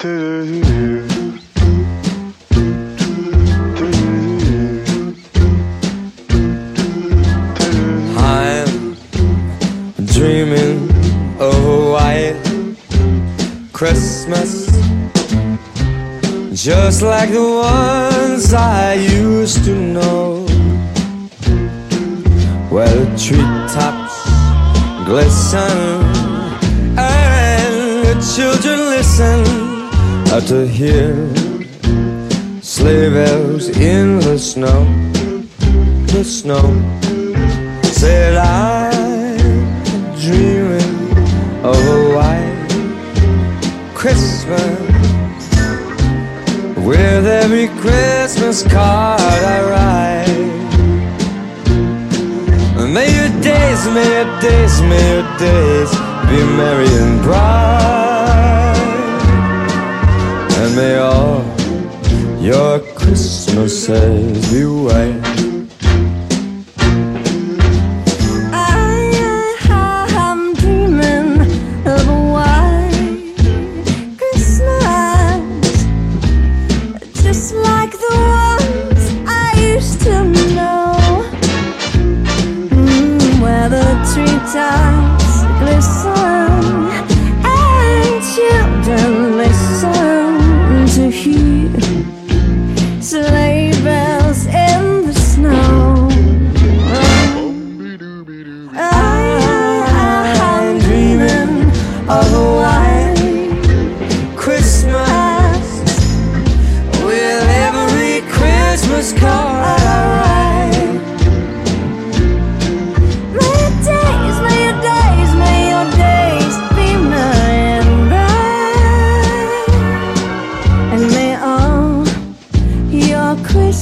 I'm dreaming of a white Christmas Just like the ones I used to know. Where the treetops glisten And the children listen Uh, to hear sleigh bells in the snow The snow. Said I'm dreaming of a white Christmas. With every Christmas card I write. May your days, may your days, may your days Be merry and bright And may all your Christmases be white I I I'm dreaming of a white Christmas just like the ones I'm mm, dreaming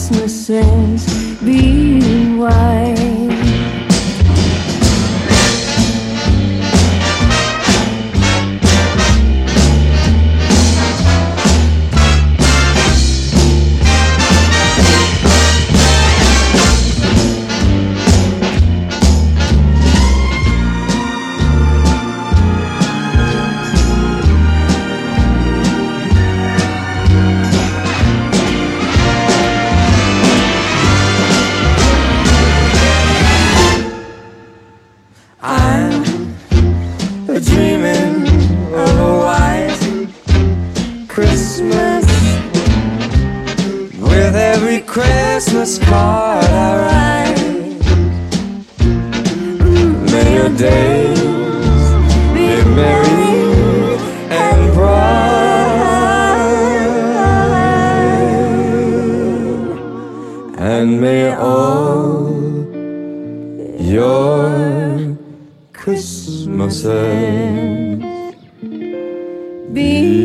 Christmases be white. Christmas card I write. May your days be merry and bright, and may all your Christmases Be